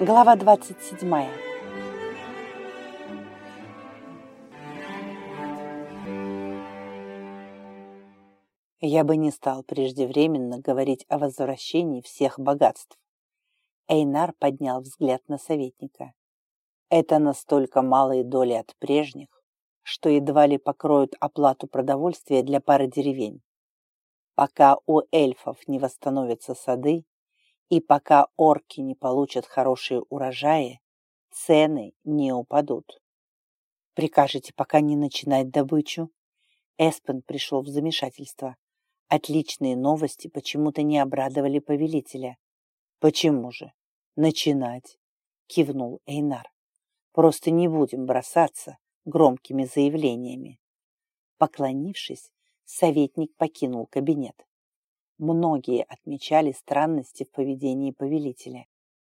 Глава 27. Я бы не стал преждевременно говорить о возвращении всех богатств. Эйнар поднял взгляд на советника. Это настолько малые доли от прежних, что едва ли покроют оплату продовольствия для пары деревень. Пока у эльфов не восстановятся сады, и пока орки не получат хорошие урожаи, цены не упадут. Прикажете пока не начинать добычу? Эспен пришел в замешательство. Отличные новости почему-то не обрадовали повелителя. Почему же? Начинать, кивнул Эйнар. Просто не будем бросаться громкими заявлениями. Поклонившись, советник покинул кабинет. Многие отмечали странности в поведении повелителя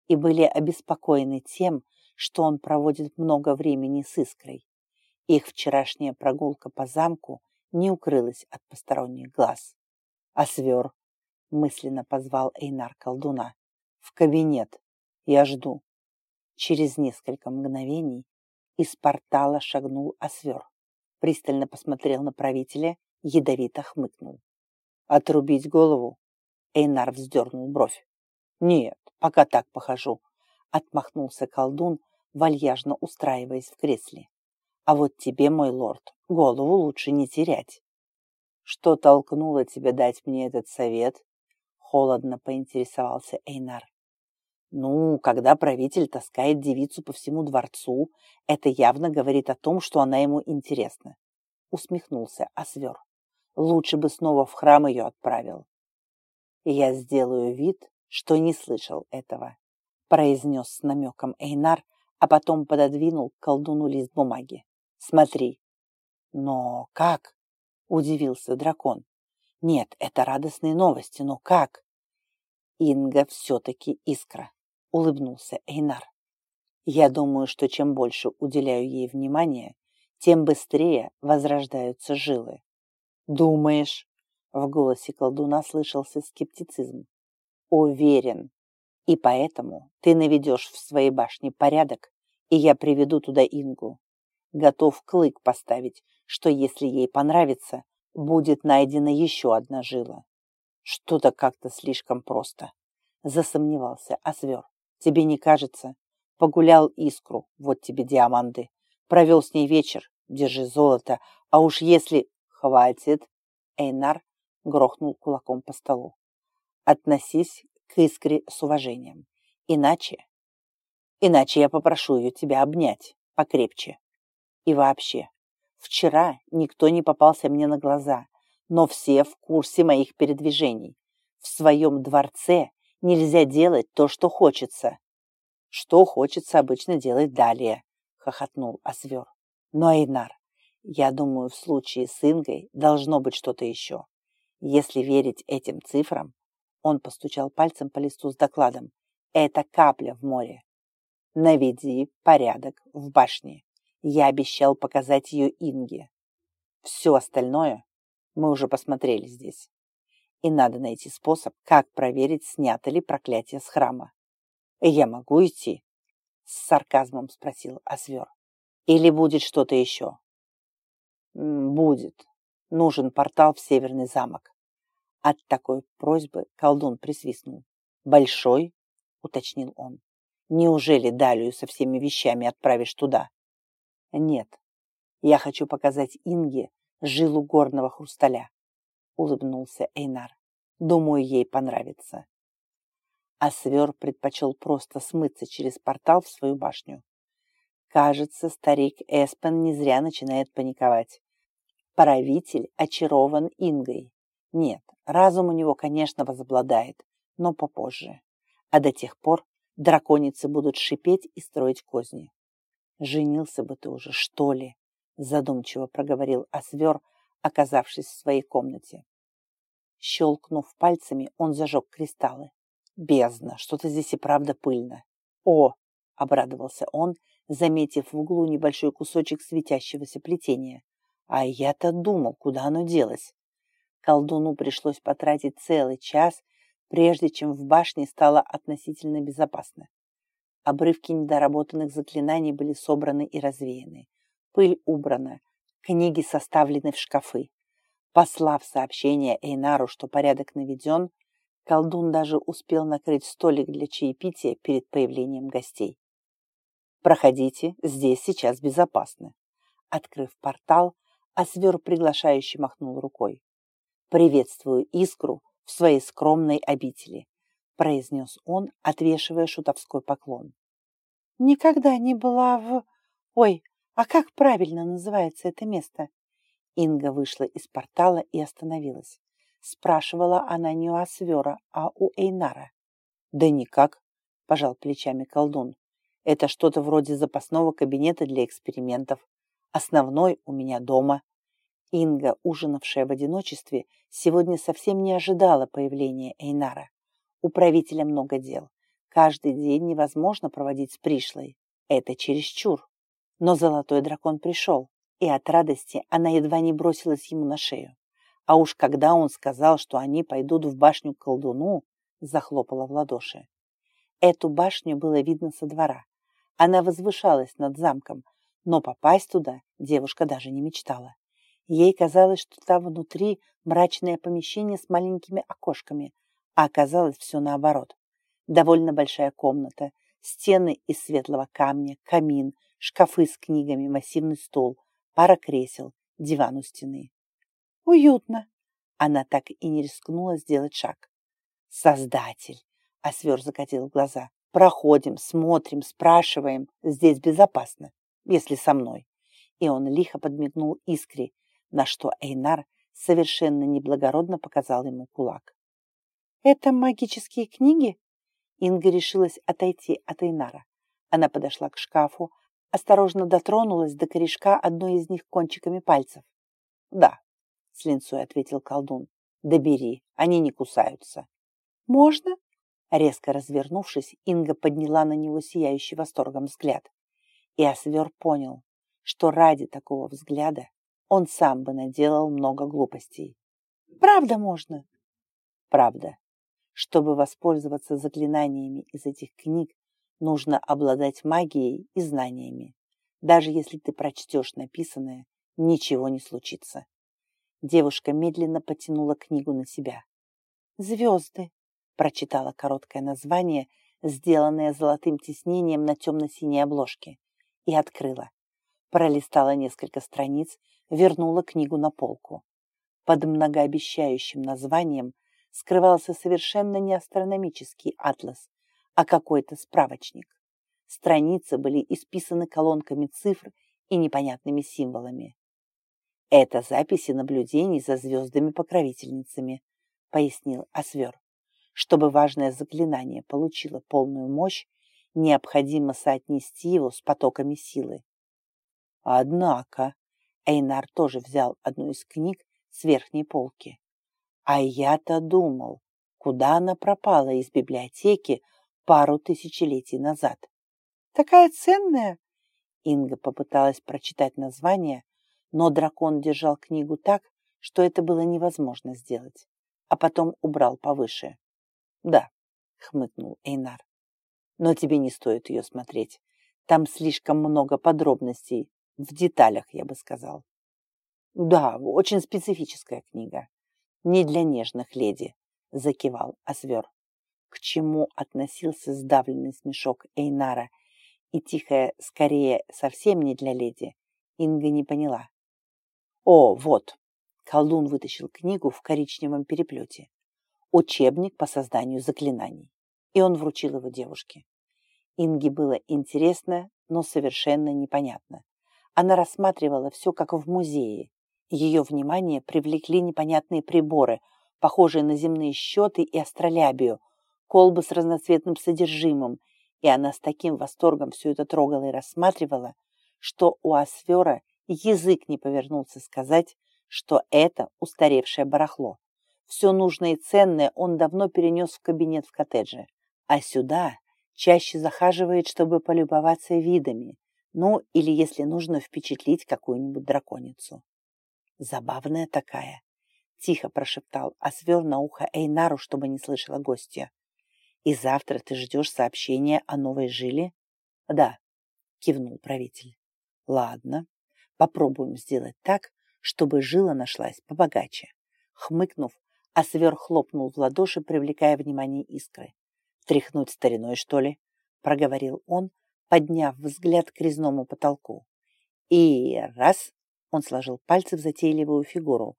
и были обеспокоены тем, что он проводит много времени с Искрой. Их вчерашняя прогулка по замку не укрылась от посторонних глаз. «А свер?» — мысленно позвал Эйнар колдуна. «В кабинет. Я жду». Через несколько мгновений из портала шагнул Освер. Пристально посмотрел на правителя, ядовито хмыкнул. Отрубить голову? Эйнар вздернул бровь. Нет, пока так похожу. Отмахнулся колдун, вальяжно устраиваясь в кресле. А вот тебе, мой лорд, голову лучше не терять. Что толкнуло тебя дать мне этот совет? Холодно поинтересовался Эйнар. Ну, когда правитель таскает девицу по всему дворцу, это явно говорит о том, что она ему интересна. Усмехнулся Освер. Лучше бы снова в храм ее отправил. Я сделаю вид, что не слышал этого, произнес с намеком Эйнар, а потом пододвинул колдуну лист бумаги. Смотри. Но как? Удивился дракон. Нет, это радостные новости, но как? Инга все-таки искра, улыбнулся Эйнар. Я думаю, что чем больше уделяю ей внимания, тем быстрее возрождаются жилы. «Думаешь?» — в голосе колдуна слышался скептицизм. «Уверен. И поэтому ты наведешь в своей башне порядок, и я приведу туда Ингу. Готов клык поставить, что если ей понравится, будет найдена еще одна жила. Что-то как-то слишком просто. Засомневался Освер. Тебе не кажется? Погулял искру, вот тебе диаманты. Провел с ней вечер, держи золото. А уж если «Хватит!» Эйнар грохнул кулаком по столу. «Относись к искре с уважением. Иначе... Иначе я попрошу ее тебя обнять покрепче. И вообще, вчера никто не попался мне на глаза, но все в курсе моих передвижений. В своем дворце нельзя делать то, что хочется. Что хочется обычно делать далее, хохотнул Освер. Но, Эйнар, я думаю, в случае с Ингой должно быть что-то еще. Если верить этим цифрам, он постучал пальцем по листу с докладом. Это капля в море. Наведи порядок в башне. Я обещал показать ее Инге. Все остальное мы уже посмотрели здесь. И надо найти способ, как проверить, снято ли проклятие с храма. Я могу идти? С сарказмом спросил Освер. Или будет что-то еще? Будет. Нужен портал в Северный замок. От такой просьбы колдун присвистнул. Большой? Уточнил он. Неужели Далию со всеми вещами отправишь туда? Нет. Я хочу показать Инге жилу горного хрусталя. Улыбнулся Эйнар. Думаю, ей понравится. А Свер предпочел просто смыться через портал в свою башню. Кажется, старик Эспен не зря начинает паниковать. Правитель очарован Ингой. Нет, разум у него, конечно, возобладает, но попозже. А до тех пор драконицы будут шипеть и строить козни. «Женился бы ты уже, что ли?» задумчиво проговорил Освер, оказавшись в своей комнате. Щелкнув пальцами, он зажег кристаллы. «Бездна, что-то здесь и правда пыльно». «О!» — обрадовался он, заметив в углу небольшой кусочек светящегося плетения. А я-то думал, куда оно делось. Колдуну пришлось потратить целый час, прежде чем в башне стало относительно безопасно. Обрывки недоработанных заклинаний были собраны и развеяны. Пыль убрана, книги составлены в шкафы. Послав сообщение Эйнару, что порядок наведен, колдун даже успел накрыть столик для чаепития перед появлением гостей. «Проходите, здесь сейчас безопасно». Открыв портал, Освер приглашающе махнул рукой. «Приветствую Искру в своей скромной обители», произнес он, отвешивая шутовской поклон. «Никогда не была в... Ой, а как правильно называется это место?» Инга вышла из портала и остановилась. Спрашивала она не у Освера, а у Эйнара. «Да никак», – пожал плечами колдун. «Это что-то вроде запасного кабинета для экспериментов. Основной у меня дома». Инга, ужинавшая в одиночестве, сегодня совсем не ожидала появления Эйнара. У правителя много дел. Каждый день невозможно проводить с пришлой. Это чересчур. Но золотой дракон пришел и от радости она едва не бросилась ему на шею. А уж когда он сказал, что они пойдут в башню к колдуну, захлопала в ладоши. Эту башню было видно со двора. Она возвышалась над замком, но попасть туда девушка даже не мечтала. Ей казалось, что там внутри мрачное помещение с маленькими окошками, а оказалось все наоборот. Довольно большая комната, стены из светлого камня, камин, шкафы с книгами, массивный стол, пара кресел, диван у стены. Уютно. Она так и не рискнула сделать шаг. Создатель! А свер закатил глаза. Проходим, смотрим, спрашиваем. Здесь безопасно, если со мной. И он лихо подмигнул искре, на что Эйнар совершенно неблагородно показал ему кулак. «Это магические книги?» Инга решилась отойти от Эйнара. Она подошла к шкафу, осторожно дотронулась до корешка одной из них кончиками пальцев. «Да», — с линцой ответил колдун, — «добери, они не кусаются». «Можно?» Резко развернувшись, Инга подняла на него сияющий восторгом взгляд. И Освер понял, что ради такого взгляда он сам бы наделал много глупостей. «Правда можно?» «Правда. Чтобы воспользоваться заклинаниями из этих книг, Нужно обладать магией и знаниями. Даже если ты прочтешь написанное, ничего не случится. Девушка медленно потянула книгу на себя. «Звезды», — прочитала короткое название, сделанное золотым тиснением на темно-синей обложке, и открыла. Пролистала несколько страниц, вернула книгу на полку. Под многообещающим названием скрывался совершенно не астрономический атлас, а какой-то справочник. Страницы были исписаны колонками цифр и непонятными символами. Это записи наблюдений за звездами-покровительницами, пояснил Освер. Чтобы важное заклинание получило полную мощь, необходимо соотнести его с потоками силы. Однако Эйнар тоже взял одну из книг с верхней полки. А я-то думал, куда она пропала из библиотеки пару тысячелетий назад. Такая ценная! Инга попыталась прочитать название, но дракон держал книгу так, что это было невозможно сделать, а потом убрал повыше. «Да», — хмыкнул Эйнар, — «но тебе не стоит ее смотреть. Там слишком много подробностей, в деталях, я бы сказал». «Да, очень специфическая книга. Не для нежных леди», — закивал Освер к чему относился сдавленный смешок Эйнара, и тихая, скорее, совсем не для леди, Инга не поняла. «О, вот!» Колдун вытащил книгу в коричневом переплете. Учебник по созданию заклинаний. И он вручил его девушке. Инге было интересно, но совершенно непонятно. Она рассматривала все как в музее. Ее внимание привлекли непонятные приборы, похожие на земные счеты и астролябию, колбы с разноцветным содержимым, и она с таким восторгом все это трогала и рассматривала, что у Асфера язык не повернулся сказать, что это устаревшее барахло. Все нужное и ценное он давно перенес в кабинет в коттедже, а сюда чаще захаживает, чтобы полюбоваться видами, ну или если нужно впечатлить какую-нибудь драконицу. Забавная такая, тихо прошептал Асвер на ухо Эйнару, чтобы не слышала гостья. И завтра ты ждешь сообщения о новой жиле? Да, кивнул правитель. Ладно, попробуем сделать так, чтобы жила нашлась побогаче. Хмыкнув, Освер хлопнул в ладоши, привлекая внимание искры. «Тряхнуть стариной, что ли?» — проговорил он, подняв взгляд к резному потолку. «И раз!» — он сложил пальцы в затейливую фигуру.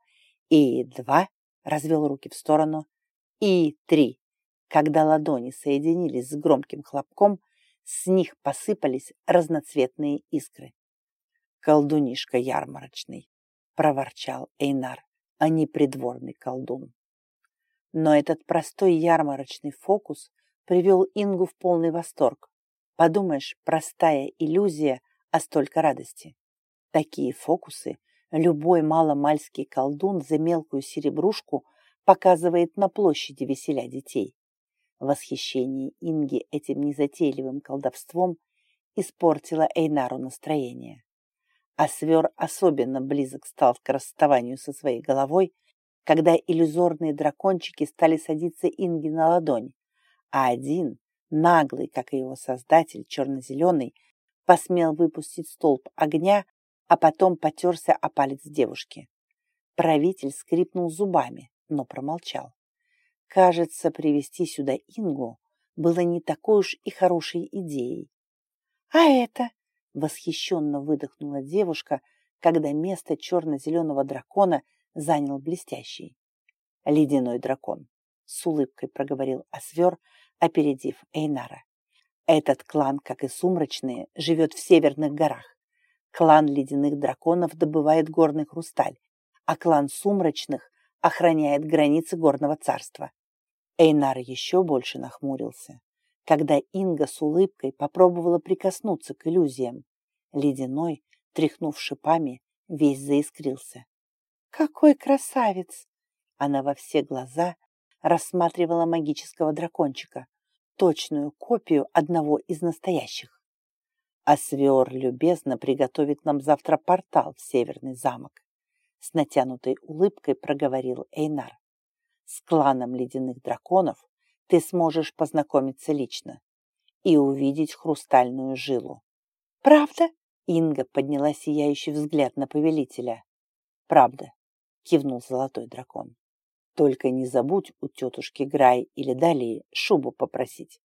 «И два!» — развел руки в сторону. «И три!» Когда ладони соединились с громким хлопком, с них посыпались разноцветные искры. «Колдунишка ярмарочный!» — проворчал Эйнар, а не придворный колдун. Но этот простой ярмарочный фокус привел Ингу в полный восторг. Подумаешь, простая иллюзия, а столько радости. Такие фокусы любой маломальский колдун за мелкую серебрушку показывает на площади веселя детей. Восхищение Инги этим незатейливым колдовством испортило Эйнару настроение. А свер особенно близок стал к расставанию со своей головой, когда иллюзорные дракончики стали садиться Инги на ладонь, а один, наглый, как и его создатель, черно-зеленый, посмел выпустить столб огня, а потом потерся о палец девушки. Правитель скрипнул зубами, но промолчал. Кажется, привести сюда Ингу было не такой уж и хорошей идеей. «А это?» — восхищенно выдохнула девушка, когда место черно-зеленого дракона занял блестящий. «Ледяной дракон», — с улыбкой проговорил Освер, опередив Эйнара. «Этот клан, как и сумрачные, живет в северных горах. Клан ледяных драконов добывает горный хрусталь, а клан сумрачных охраняет границы горного царства. Эйнар еще больше нахмурился, когда Инга с улыбкой попробовала прикоснуться к иллюзиям. Ледяной, тряхнув шипами, весь заискрился. «Какой красавец!» Она во все глаза рассматривала магического дракончика, точную копию одного из настоящих. А Свер любезно приготовит нам завтра портал в Северный замок. С натянутой улыбкой проговорил Эйнар. С кланом ледяных драконов ты сможешь познакомиться лично и увидеть хрустальную жилу. «Правда?» Инга подняла сияющий взгляд на повелителя. «Правда», — кивнул золотой дракон. «Только не забудь у тетушки Грай или Далии шубу попросить».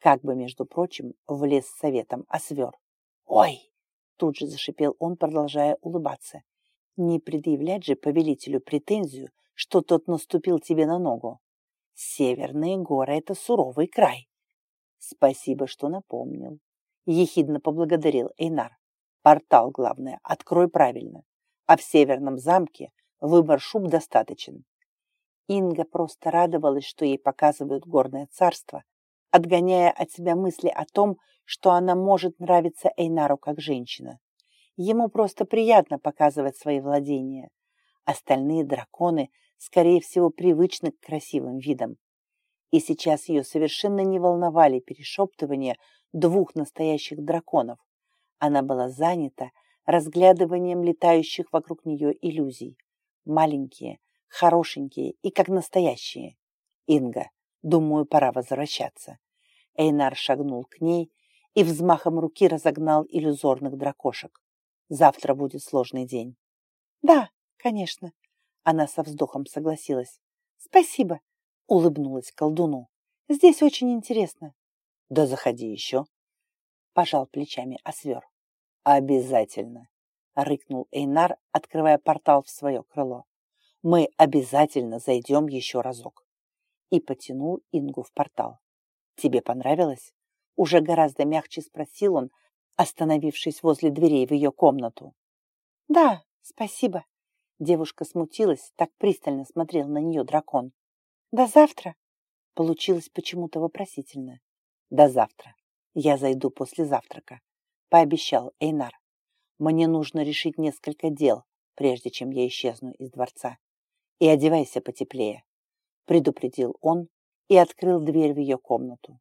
Как бы, между прочим, влез с советом освер. «Ой!» — тут же зашипел он, продолжая улыбаться. «Не предъявлять же повелителю претензию, что тот наступил тебе на ногу. Северные горы — это суровый край. Спасибо, что напомнил. Ехидно поблагодарил Эйнар. Портал, главное, открой правильно. А в северном замке выбор шуб достаточен. Инга просто радовалась, что ей показывают горное царство, отгоняя от себя мысли о том, что она может нравиться Эйнару как женщина. Ему просто приятно показывать свои владения. Остальные драконы скорее всего, привычны к красивым видам. И сейчас ее совершенно не волновали перешептывания двух настоящих драконов. Она была занята разглядыванием летающих вокруг нее иллюзий. Маленькие, хорошенькие и как настоящие. Инга, думаю, пора возвращаться. Эйнар шагнул к ней и взмахом руки разогнал иллюзорных дракошек. Завтра будет сложный день. Да, конечно, она со вздохом согласилась. «Спасибо», — улыбнулась колдуну. «Здесь очень интересно». «Да заходи еще», — пожал плечами Освер. «Обязательно», — рыкнул Эйнар, открывая портал в свое крыло. «Мы обязательно зайдем еще разок». И потянул Ингу в портал. «Тебе понравилось?» Уже гораздо мягче спросил он, остановившись возле дверей в ее комнату. «Да, спасибо», Девушка смутилась, так пристально смотрел на нее дракон. «До завтра!» Получилось почему-то вопросительно. «До завтра. Я зайду после завтрака», — пообещал Эйнар. «Мне нужно решить несколько дел, прежде чем я исчезну из дворца. И одевайся потеплее», — предупредил он и открыл дверь в ее комнату.